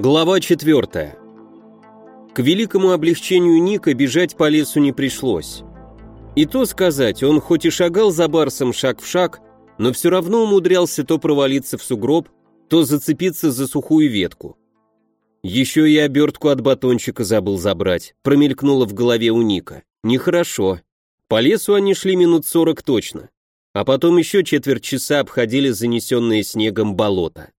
Глава 4. К великому облегчению Ника бежать по лесу не пришлось. И то сказать, он хоть и шагал за Барсом шаг в шаг, но все равно умудрялся то провалиться в сугроб, то зацепиться за сухую ветку. Еще и обертку от батончика забыл забрать, промелькнуло в голове у Ника. Нехорошо. По лесу они шли минут сорок точно, а потом еще четверть часа обходили занесенные снегом болото.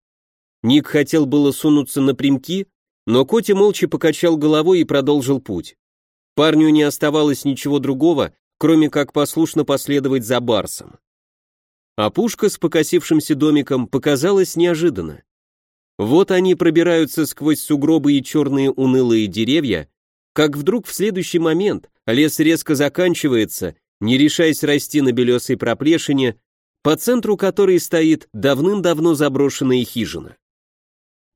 Ник хотел было сунуться напрямки, но Коти молча покачал головой и продолжил путь. Парню не оставалось ничего другого, кроме как послушно последовать за Барсом. А пушка с покосившимся домиком показалась неожиданно. Вот они пробираются сквозь сугробы и черные унылые деревья, как вдруг в следующий момент лес резко заканчивается, не решаясь расти на белесой проплешине, по центру которой стоит давным-давно заброшенная хижина.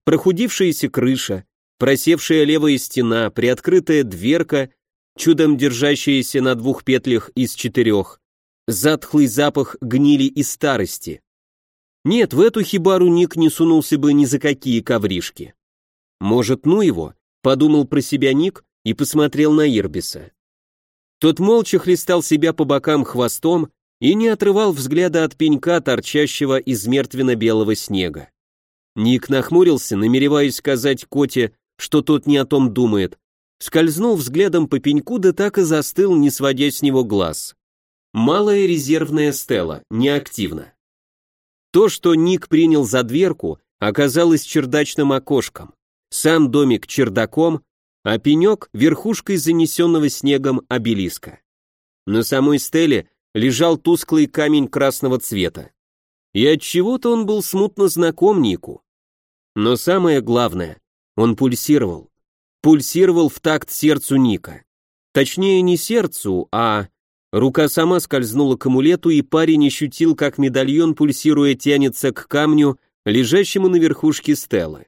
Прохудившаяся крыша, просевшая левая стена, приоткрытая дверка, чудом держащаяся на двух петлях из четырех, затхлый запах гнили и старости. Нет, в эту хибару Ник не сунулся бы ни за какие ковришки. Может, ну его, подумал про себя Ник и посмотрел на Ирбиса. Тот молча хлестал себя по бокам хвостом и не отрывал взгляда от пенька, торчащего из мертвенно-белого снега. Ник нахмурился, намереваясь сказать Коте, что тот не о том думает, скользнул взглядом по пеньку, да так и застыл, не сводя с него глаз. Малая резервная стела, неактивна. То, что Ник принял за дверку, оказалось чердачным окошком, сам домик чердаком, а пенек — верхушкой занесенного снегом обелиска. На самой стеле лежал тусклый камень красного цвета. И от чего-то он был смутно знаком Нику. Но самое главное, он пульсировал. Пульсировал в такт сердцу Ника. Точнее, не сердцу, а... Рука сама скользнула к амулету, и парень ощутил, как медальон, пульсируя, тянется к камню, лежащему на верхушке стелы.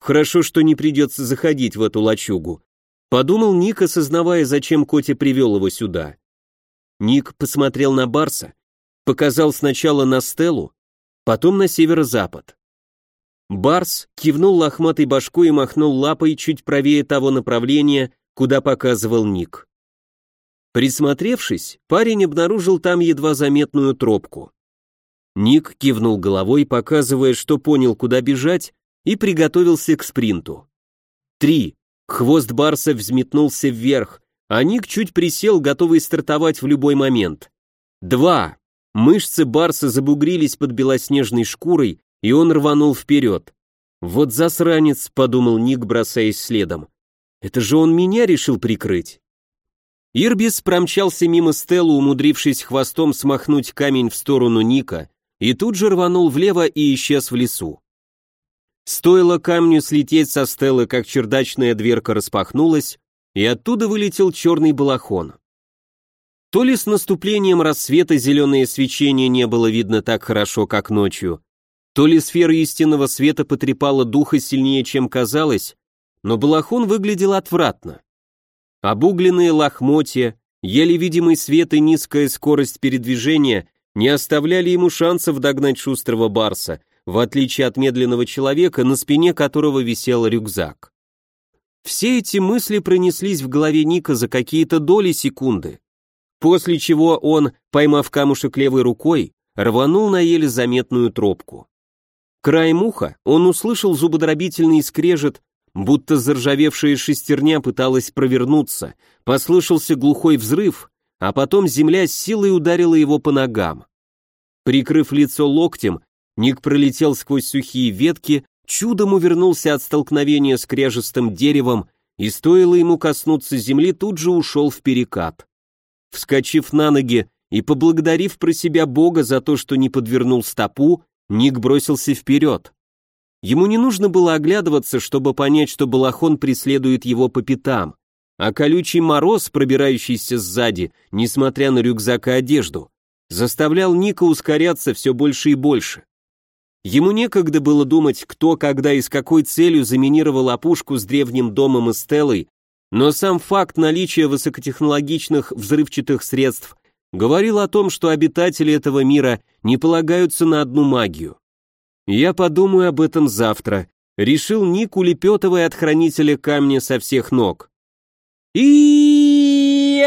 Хорошо, что не придется заходить в эту лачугу. Подумал Ник, осознавая, зачем Коти привел его сюда. Ник посмотрел на Барса, показал сначала на стелу, потом на северо-запад. Барс кивнул лохматой башкой и махнул лапой чуть правее того направления, куда показывал Ник. Присмотревшись, парень обнаружил там едва заметную тропку. Ник кивнул головой, показывая, что понял, куда бежать, и приготовился к спринту. Три. Хвост Барса взметнулся вверх, а Ник чуть присел, готовый стартовать в любой момент. Два. Мышцы Барса забугрились под белоснежной шкурой, и он рванул вперед. «Вот засранец», — подумал Ник, бросаясь следом. «Это же он меня решил прикрыть». Ирбис промчался мимо Стеллу, умудрившись хвостом смахнуть камень в сторону Ника, и тут же рванул влево и исчез в лесу. Стоило камню слететь со Стеллы, как чердачная дверка распахнулась, и оттуда вылетел черный балахон. То ли с наступлением рассвета зеленое свечение не было видно так хорошо, как ночью, то ли сфера истинного света потрепала духа сильнее, чем казалось, но балахон выглядел отвратно. Обугленные лохмотья, еле видимый свет и низкая скорость передвижения не оставляли ему шансов догнать шустрого барса, в отличие от медленного человека, на спине которого висел рюкзак. Все эти мысли пронеслись в голове Ника за какие-то доли секунды после чего он, поймав камушек левой рукой, рванул на еле заметную тропку. Краем уха он услышал зубодробительный скрежет, будто заржавевшая шестерня пыталась провернуться, послышался глухой взрыв, а потом земля с силой ударила его по ногам. Прикрыв лицо локтем, Ник пролетел сквозь сухие ветки, чудом увернулся от столкновения с кряжестым деревом и стоило ему коснуться земли, тут же ушел в перекат. Вскочив на ноги и поблагодарив про себя Бога за то, что не подвернул стопу, Ник бросился вперед. Ему не нужно было оглядываться, чтобы понять, что Балахон преследует его по пятам, а колючий мороз, пробирающийся сзади, несмотря на рюкзак и одежду, заставлял Ника ускоряться все больше и больше. Ему некогда было думать, кто, когда и с какой целью заминировал опушку с древним домом и стелой, но сам факт наличия высокотехнологичных взрывчатых средств говорил о том, что обитатели этого мира не полагаются на одну магию. «Я подумаю об этом завтра», решил Ник, улепетывая от хранителя камня со всех ног. и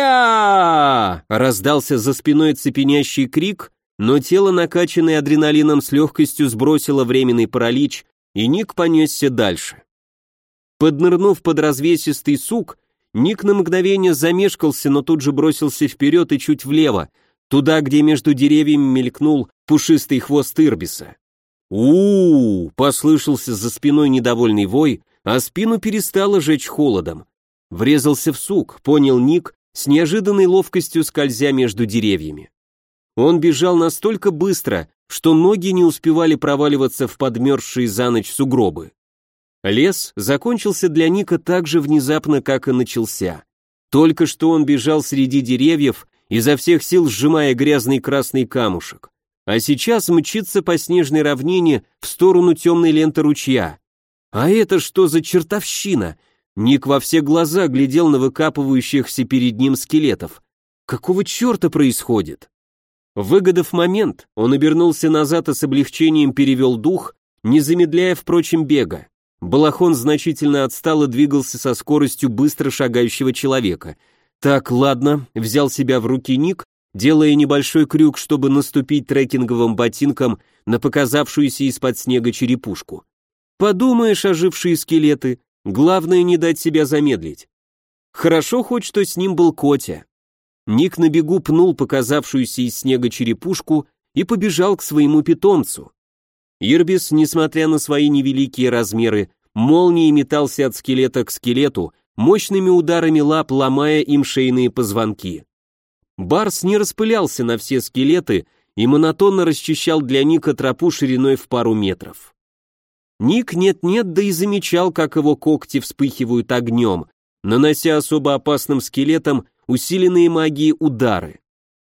раздался за спиной цепенящий крик, но тело, накачанное адреналином, с легкостью сбросило временный паралич, и Ник понесся дальше. Поднырнув под развесистый сук, Ник на мгновение замешкался, но тут же бросился вперед и чуть влево, туда, где между деревьями мелькнул пушистый хвост Ирбиса. у, -у, послышался за спиной недовольный вой, а спину перестало жечь холодом. Врезался в сук, понял Ник, с неожиданной ловкостью скользя между деревьями. Он бежал настолько быстро, что ноги не успевали проваливаться в подмерзшие за ночь сугробы. Лес закончился для Ника так же внезапно, как и начался. Только что он бежал среди деревьев, изо всех сил сжимая грязный красный камушек, а сейчас мчится по снежной равнине в сторону темной ленты ручья. А это что за чертовщина? Ник во все глаза глядел на выкапывающихся перед ним скелетов. Какого черта происходит? Выгодав момент, он обернулся назад и с облегчением перевел дух, не замедляя, впрочем, бега. Балахон значительно отстал и двигался со скоростью быстро шагающего человека. Так, ладно, взял себя в руки Ник, делая небольшой крюк, чтобы наступить трекинговым ботинком на показавшуюся из-под снега черепушку. Подумаешь, ожившие скелеты, главное не дать себя замедлить. Хорошо хоть, что с ним был Котя. Ник на бегу пнул показавшуюся из снега черепушку и побежал к своему питомцу. Ирбис, несмотря на свои невеликие размеры, молнией метался от скелета к скелету, мощными ударами лап ломая им шейные позвонки. Барс не распылялся на все скелеты и монотонно расчищал для Ника тропу шириной в пару метров. Ник нет-нет, да и замечал, как его когти вспыхивают огнем, нанося особо опасным скелетам усиленные магией удары.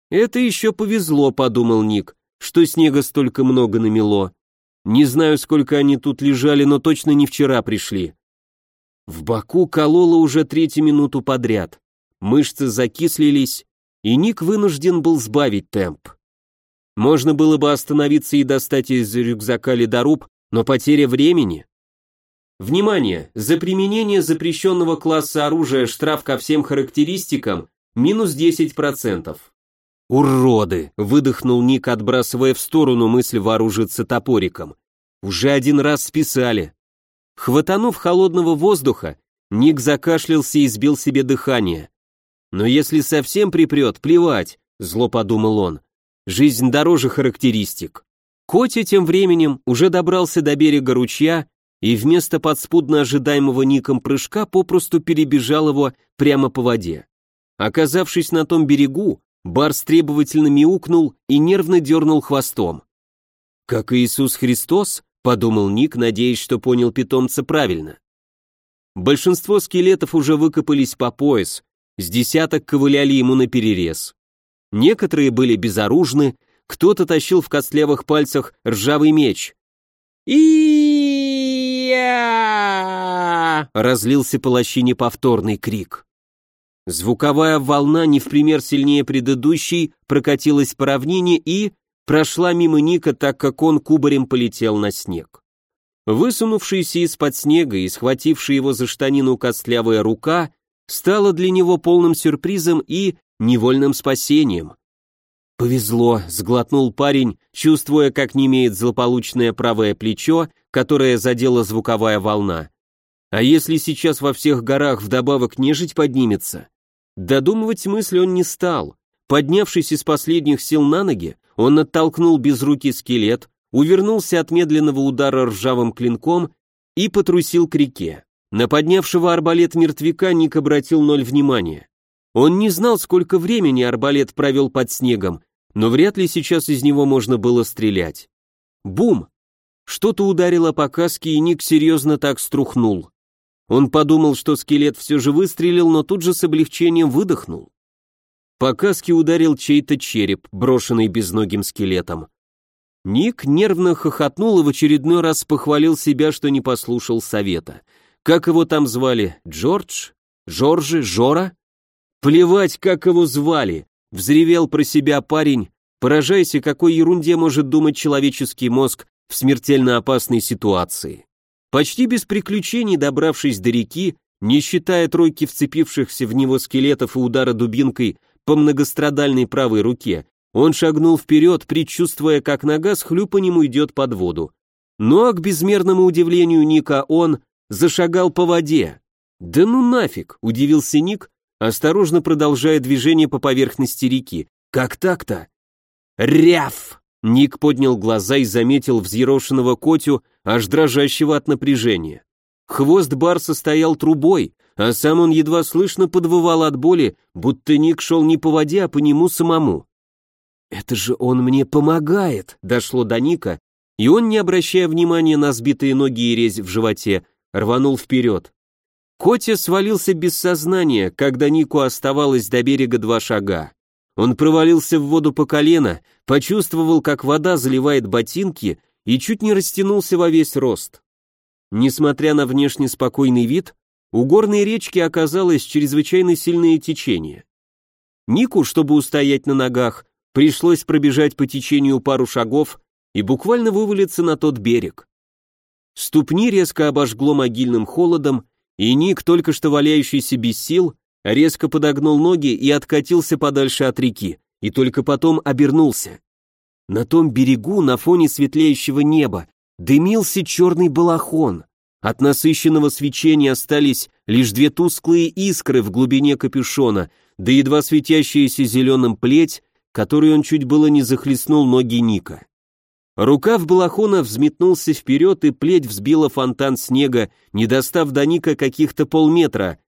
«Это еще повезло», — подумал Ник, — «что снега столько много намело. Не знаю, сколько они тут лежали, но точно не вчера пришли. В боку кололо уже третью минуту подряд. Мышцы закислились, и Ник вынужден был сбавить темп. Можно было бы остановиться и достать из рюкзака ледоруб, но потеря времени. Внимание! За применение запрещенного класса оружия штраф ко всем характеристикам минус 10%. «Уроды!» — выдохнул Ник, отбрасывая в сторону мысль вооружиться топориком. «Уже один раз списали». Хватанув холодного воздуха, Ник закашлялся и сбил себе дыхание. «Но если совсем припрет, плевать», — зло подумал он. «Жизнь дороже характеристик». Котя тем временем уже добрался до берега ручья и вместо подспудно ожидаемого Ником прыжка попросту перебежал его прямо по воде. Оказавшись на том берегу, Барс требовательно мяукнул и нервно дернул хвостом. «Как Иисус Христос?» — подумал Ник, надеясь, что понял питомца правильно. Большинство скелетов уже выкопались по пояс, с десяток ковыляли ему на перерез. Некоторые были безоружны, кто-то тащил в костлявых пальцах ржавый меч. и разлился по лощине повторный крик. Звуковая волна, не в пример сильнее предыдущей, прокатилась по равнине и прошла мимо Ника, так как он кубарем полетел на снег. Высунувшаяся из-под снега и схватившая его за штанину костлявая рука стала для него полным сюрпризом и невольным спасением. «Повезло», — сглотнул парень, чувствуя, как немеет злополучное правое плечо, которое задела звуковая волна. «А если сейчас во всех горах вдобавок нежить поднимется?» Додумывать мысль он не стал. Поднявшись из последних сил на ноги, он оттолкнул безрукий скелет, увернулся от медленного удара ржавым клинком и потрусил к реке. На поднявшего арбалет мертвяка Ник обратил ноль внимания. Он не знал, сколько времени арбалет провел под снегом, но вряд ли сейчас из него можно было стрелять. Бум! Что-то ударило по каске, и Ник серьезно так струхнул. Он подумал, что скелет все же выстрелил, но тут же с облегчением выдохнул. По каске ударил чей-то череп, брошенный безногим скелетом. Ник нервно хохотнул и в очередной раз похвалил себя, что не послушал совета. Как его там звали? Джордж? Жоржи? Жора? Плевать, как его звали! Взревел про себя парень, поражаясь, какой ерунде может думать человеческий мозг в смертельно опасной ситуации. Почти без приключений добравшись до реки, не считая тройки вцепившихся в него скелетов и удара дубинкой по многострадальной правой руке, он шагнул вперед, предчувствуя, как нога с хлюпанем уйдет под воду. Но, к безмерному удивлению Ника, он зашагал по воде. «Да ну нафиг!» – удивился Ник, осторожно продолжая движение по поверхности реки. «Как так-то?» «Ряв!» Ник поднял глаза и заметил взъерошенного котю, аж дрожащего от напряжения. Хвост барса стоял трубой, а сам он едва слышно подвывал от боли, будто Ник шел не по воде, а по нему самому. «Это же он мне помогает!» — дошло до Ника, и он, не обращая внимания на сбитые ноги и резь в животе, рванул вперед. Котя свалился без сознания, когда Нику оставалось до берега два шага. Он провалился в воду по колено, почувствовал, как вода заливает ботинки и чуть не растянулся во весь рост. Несмотря на внешне спокойный вид, у горной речки оказалось чрезвычайно сильное течение. Нику, чтобы устоять на ногах, пришлось пробежать по течению пару шагов и буквально вывалиться на тот берег. Ступни резко обожгло могильным холодом, и Ник, только что валяющийся без сил, резко подогнул ноги и откатился подальше от реки, и только потом обернулся. На том берегу, на фоне светлеющего неба, дымился черный балахон. От насыщенного свечения остались лишь две тусклые искры в глубине капюшона, да едва светящаяся зеленым плеть, которой он чуть было не захлестнул ноги Ника. Рукав балахона взметнулся вперед, и плеть взбила фонтан снега, не достав до Ника каких-то полметра.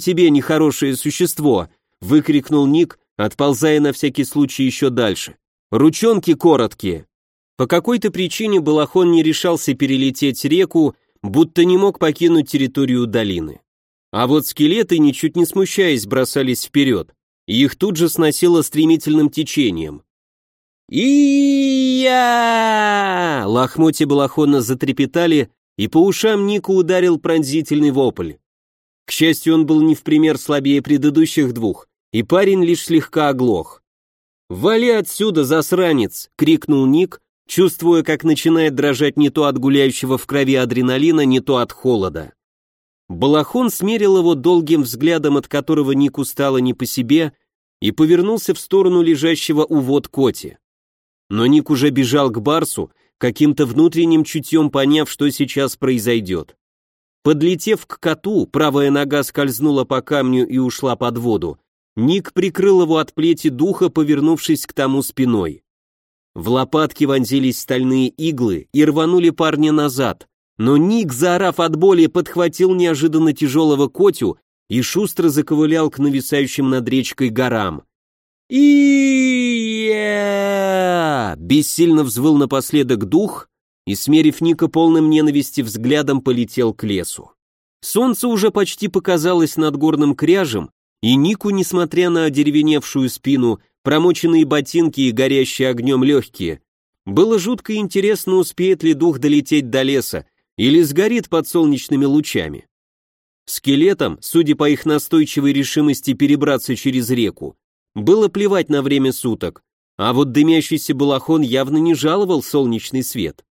«Тебе нехорошее существо!» — выкрикнул Ник, отползая на всякий случай еще дальше. «Ручонки короткие!» По какой-то причине Балахон не решался перелететь реку, будто не мог покинуть территорию долины. А вот скелеты, ничуть не смущаясь, бросались вперед, и их тут же сносило стремительным течением. «И-я!» Лохмотья Балахона затрепетали, и по ушам Нику ударил пронзительный вопль. К счастью, он был не в пример слабее предыдущих двух, и парень лишь слегка оглох. «Вали отсюда, засранец!» — крикнул Ник, чувствуя, как начинает дрожать не то от гуляющего в крови адреналина, не то от холода. Балахон смерил его долгим взглядом, от которого Нику стало не по себе, и повернулся в сторону лежащего у вод Коти. Но Ник уже бежал к Барсу, каким-то внутренним чутьем поняв, что сейчас произойдет. Подлетев к коту, правая нога скользнула по камню и ушла под воду. Ник прикрыл его от плети духа, повернувшись к тому спиной. В лопатки вонзились стальные иглы и рванули парня назад, но Ник, заорав от боли, подхватил неожиданно тяжелого котю и шустро заковылял к нависающим над речкой горам. и Бессильно взвыл напоследок дух и, смерив Ника полным ненависти взглядом, полетел к лесу. Солнце уже почти показалось над горным кряжем, и Нику, несмотря на одеревеневшую спину, промоченные ботинки и горящие огнем легкие. Было жутко интересно, успеет ли дух долететь до леса или сгорит под солнечными лучами. Скелетам, судя по их настойчивой решимости перебраться через реку, было плевать на время суток, а вот дымящийся балахон явно не жаловал солнечный свет.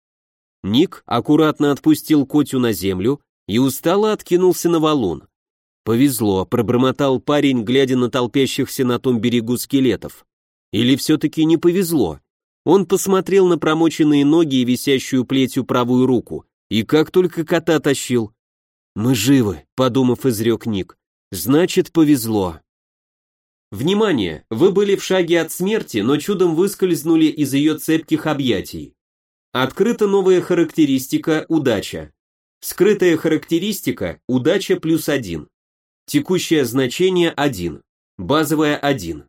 Ник аккуратно отпустил Котю на землю и устало откинулся на валун. «Повезло», — пробормотал парень, глядя на толпящихся на том берегу скелетов. «Или все-таки не повезло?» Он посмотрел на промоченные ноги и висящую плетью правую руку, и как только кота тащил. «Мы живы», — подумав, изрек Ник. «Значит, повезло». Внимание! Вы были в шаге от смерти, но чудом выскользнули из ее цепких объятий. Открыта новая характеристика «Удача». Скрытая характеристика «Удача плюс один». Текущее значение 1. Базовое 1.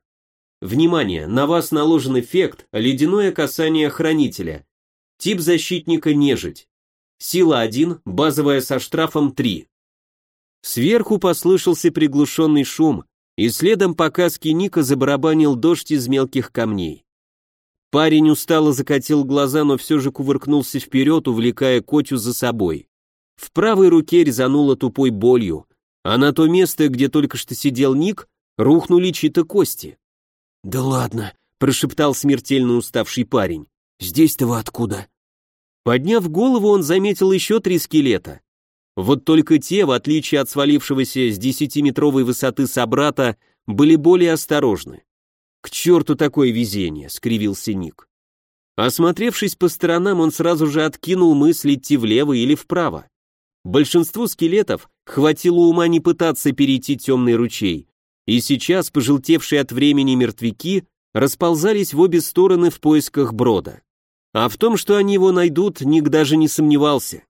Внимание, на вас наложен эффект «Ледяное касание хранителя». Тип защитника нежить. Сила 1, базовая со штрафом 3. Сверху послышался приглушенный шум, и следом по каске Ника забарабанил дождь из мелких камней. Парень устало закатил глаза, но все же кувыркнулся вперед, увлекая Котю за собой. В правой руке резануло тупой болью, а на то место, где только что сидел Ник, рухнули чьи-то кости. «Да ладно», — прошептал смертельно уставший парень. «Здесь-то вы откуда?» Подняв голову, он заметил еще три скелета. Вот только те, в отличие от свалившегося с десятиметровой высоты собрата, были более осторожны. «К черту такое везение!» — скривился Ник. Осмотревшись по сторонам, он сразу же откинул мысль идти влево или вправо. Большинству скелетов хватило ума не пытаться перейти темный ручей, и сейчас пожелтевшие от времени мертвяки расползались в обе стороны в поисках брода. А в том, что они его найдут, Ник даже не сомневался.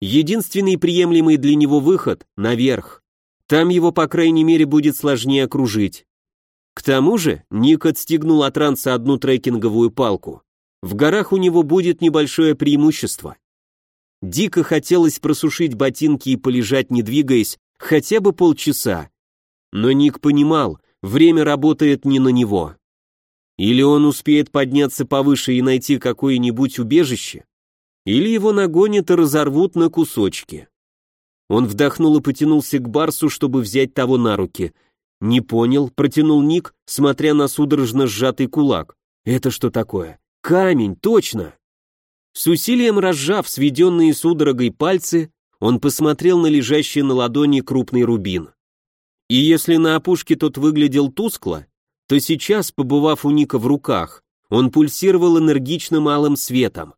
Единственный приемлемый для него выход — наверх. Там его, по крайней мере, будет сложнее окружить. К тому же Ник отстегнул от ранца одну трекинговую палку. В горах у него будет небольшое преимущество. Дико хотелось просушить ботинки и полежать, не двигаясь, хотя бы полчаса. Но Ник понимал, время работает не на него. Или он успеет подняться повыше и найти какое-нибудь убежище, или его нагонят и разорвут на кусочки. Он вдохнул и потянулся к Барсу, чтобы взять того на руки. «Не понял», — протянул Ник, смотря на судорожно сжатый кулак. «Это что такое?» «Камень, точно!» С усилием разжав сведенные судорогой пальцы, он посмотрел на лежащий на ладони крупный рубин. И если на опушке тот выглядел тускло, то сейчас, побывав у Ника в руках, он пульсировал энергично малым светом.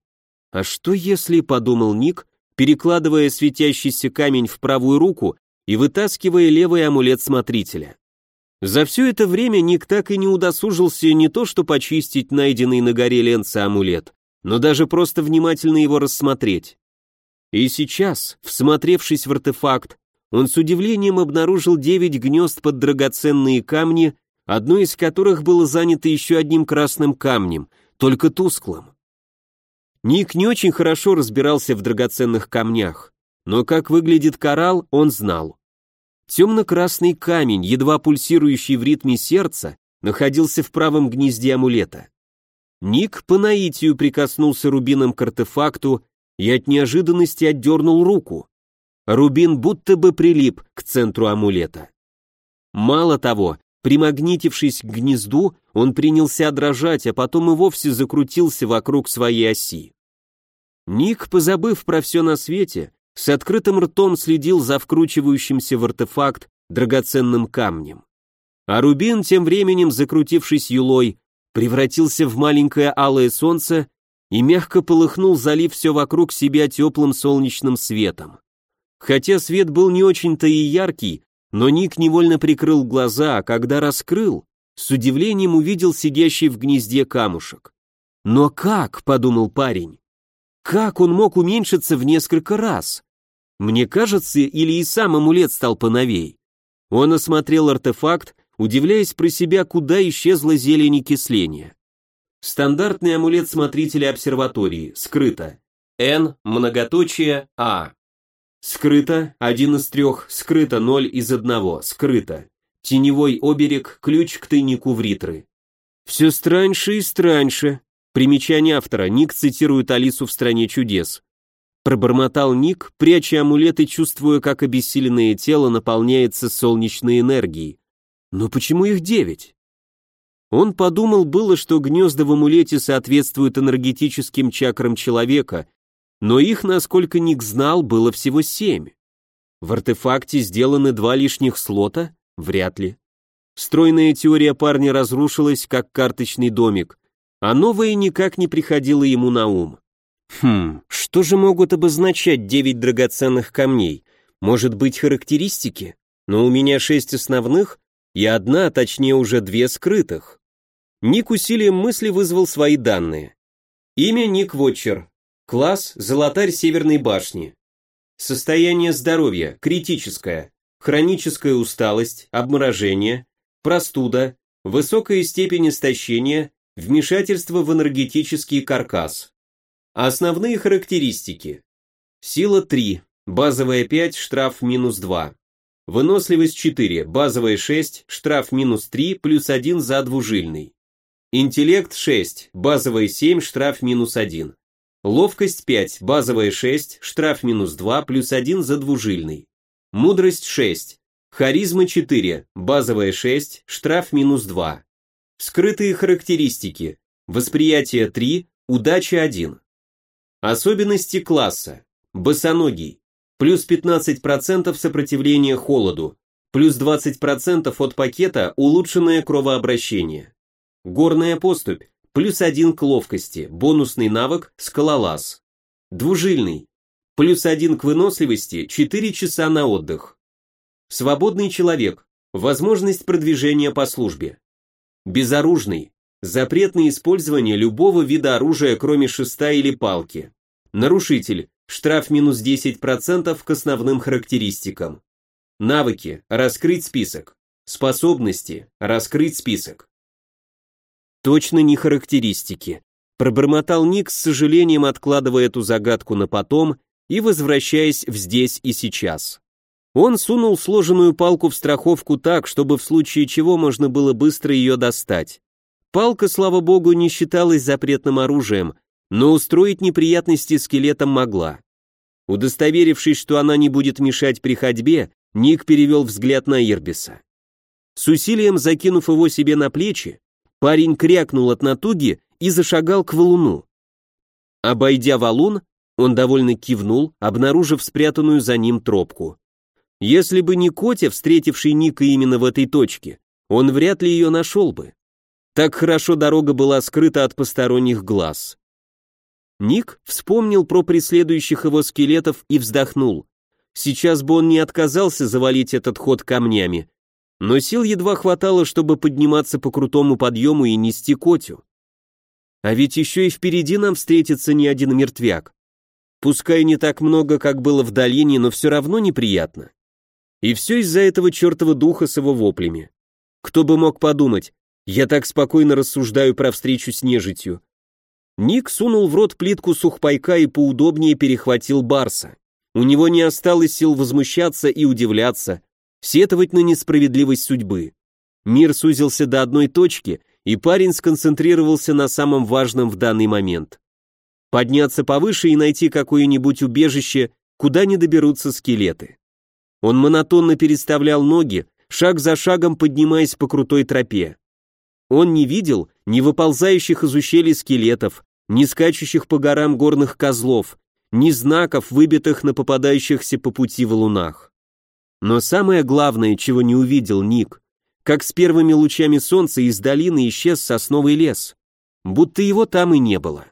А что если, подумал Ник, перекладывая светящийся камень в правую руку и вытаскивая левый амулет смотрителя. За все это время Ник так и не удосужился не то что почистить найденный на горе Ленца амулет, но даже просто внимательно его рассмотреть. И сейчас, всмотревшись в артефакт, он с удивлением обнаружил девять гнезд под драгоценные камни одно из которых было занято еще одним красным камнем, только тусклым. Ник не очень хорошо разбирался в драгоценных камнях, но как выглядит коралл, он знал. Темно-красный камень, едва пульсирующий в ритме сердца, находился в правом гнезде амулета. Ник по наитию прикоснулся рубином к артефакту и от неожиданности отдернул руку. Рубин будто бы прилип к центру амулета. Мало того, Примагнитившись к гнезду, он принялся дрожать, а потом и вовсе закрутился вокруг своей оси. Ник, позабыв про все на свете, с открытым ртом следил за вкручивающимся в артефакт драгоценным камнем. А Рубин, тем временем закрутившись юлой, превратился в маленькое алое солнце и мягко полыхнул, залив все вокруг себя теплым солнечным светом. Хотя свет был не очень-то и яркий, но Ник невольно прикрыл глаза, а когда раскрыл, с удивлением увидел сидящий в гнезде камушек. «Но как?» — подумал парень. «Как он мог уменьшиться в несколько раз? Мне кажется, или и сам амулет стал поновей?» Он осмотрел артефакт, удивляясь про себя, куда исчезла зелень и кисление. Стандартный амулет смотрителя обсерватории, скрыто. Н, многоточие, А. Скрыто, один из трех, скрыто, ноль из одного, скрыто. Теневой оберег, ключ к тайнику в ритры. Все страньше и страньше. Примечание автора, Ник цитирует Алису в «Стране чудес». Пробормотал Ник, пряча амулет и чувствуя, как обессиленное тело наполняется солнечной энергией. Но почему их девять? Он подумал было, что гнезда в амулете соответствуют энергетическим чакрам человека, но их, насколько Ник знал, было всего семь. В артефакте сделаны два лишних слота? Вряд ли. Стройная теория парня разрушилась, как карточный домик, а новая никак не приходила ему на ум. Хм, что же могут обозначать девять драгоценных камней? Может быть, характеристики? Но у меня шесть основных и одна, точнее уже две скрытых. Ник усилием мысли вызвал свои данные. Имя Ник Вотчер, Класс «Золотарь Северной башни». Состояние здоровья критическое, хроническая усталость, обморожение, простуда, высокая степень истощения, вмешательство в энергетический каркас. Основные характеристики. Сила 3, базовая 5, штраф минус 2. Выносливость 4, базовая 6, штраф минус 3, плюс 1 за двужильный. Интеллект 6, базовая 7, штраф минус 1. Ловкость 5, базовая 6, штраф минус 2, плюс 1 за двужильный. Мудрость 6, харизма 4, базовая 6, штраф минус 2. Скрытые характеристики. Восприятие 3, удача 1. Особенности класса. Босоногий. Плюс 15% сопротивления холоду. Плюс 20% от пакета улучшенное кровообращение. Горная поступь. Плюс 1 к ловкости. Бонусный навык скалолаз. Двужильный. Плюс 1 к выносливости. 4 часа на отдых. Свободный человек. Возможность продвижения по службе. Безоружный. Запрет на использование любого вида оружия, кроме шеста или палки. Нарушитель. Штраф минус 10% к основным характеристикам. Навыки. Раскрыть список. Способности. Раскрыть список. Точно не характеристики. Пробормотал Ник с сожалением, откладывая эту загадку на потом и возвращаясь в здесь и сейчас. Он сунул сложенную палку в страховку так, чтобы в случае чего можно было быстро ее достать. Палка, слава богу, не считалась запретным оружием, но устроить неприятности скелетам могла. Удостоверившись, что она не будет мешать при ходьбе, Ник перевел взгляд на Ирбиса. С усилием закинув его себе на плечи, парень крякнул от натуги и зашагал к валуну. Обойдя валун, он довольно кивнул, обнаружив спрятанную за ним тропку. Если бы не Котя, встретивший Ника именно в этой точке, он вряд ли ее нашел бы. Так хорошо дорога была скрыта от посторонних глаз. Ник вспомнил про преследующих его скелетов и вздохнул. Сейчас бы он не отказался завалить этот ход камнями, но сил едва хватало, чтобы подниматься по крутому подъему и нести Котю. А ведь еще и впереди нам встретится не один мертвяк. Пускай не так много, как было в долине, но все равно неприятно. И все из-за этого чертова духа с его воплями. Кто бы мог подумать, я так спокойно рассуждаю про встречу с нежитью. Ник сунул в рот плитку сухпайка и поудобнее перехватил Барса. У него не осталось сил возмущаться и удивляться, сетовать на несправедливость судьбы. Мир сузился до одной точки, и парень сконцентрировался на самом важном в данный момент. Подняться повыше и найти какое-нибудь убежище, куда не доберутся скелеты. Он монотонно переставлял ноги, шаг за шагом поднимаясь по крутой тропе. Он не видел ни выползающих из ущелий скелетов, ни скачущих по горам горных козлов, ни знаков, выбитых на попадающихся по пути валунах. Но самое главное, чего не увидел Ник, как с первыми лучами солнца из долины исчез сосновый лес, будто его там и не было.